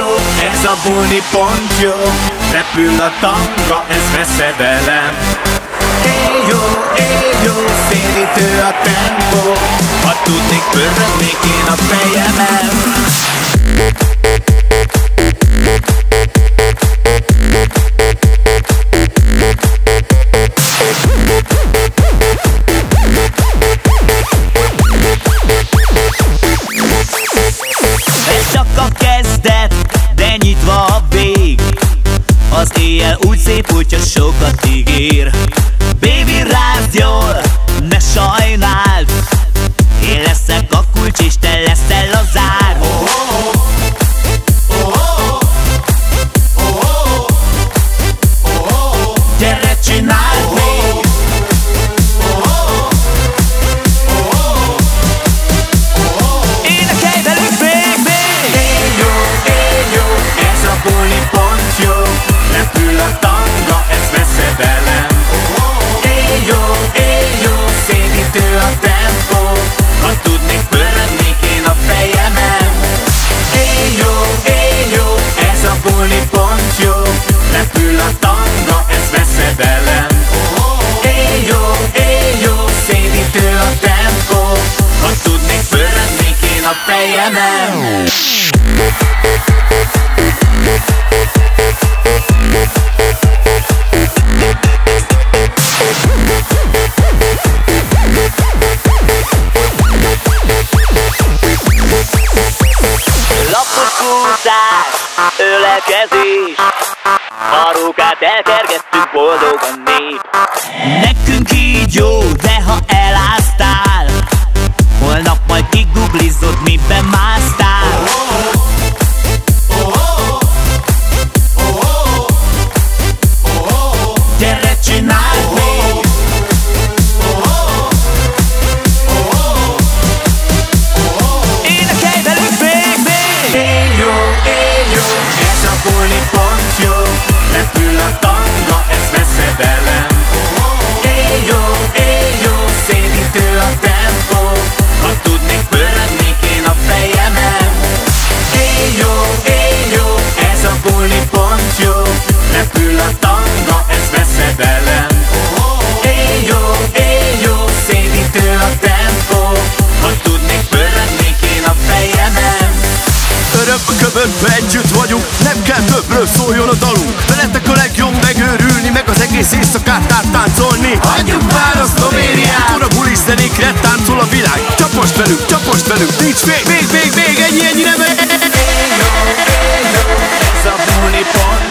a buli pont jó. Repül a tanga, ez veszedelem Éjjó, éjjó, szélítő a tempó. Ha tudnék, pörögnék én a fejemen Éjjel úgy szép, hogyha sokat ígér. Baby, rázd jól, ölekezés A rókát elkergettük boldogan nép. Nekünk így jó, de ha eláztál Holnap majd kiguglizod, miben másztál ötbe együtt vagyunk Nem kell többről szóljon a dalunk. Veletek a legjobb megőrülni Meg az egész éjszakát áttáncolni. Hagyjuk már a Szlovéniát Akkor a bulis zenékre táncol a világ. Csapost velünk, csapost velünk Nincs vég, vég, vég, vég Ennyi, ennyi nem Ez a bulipont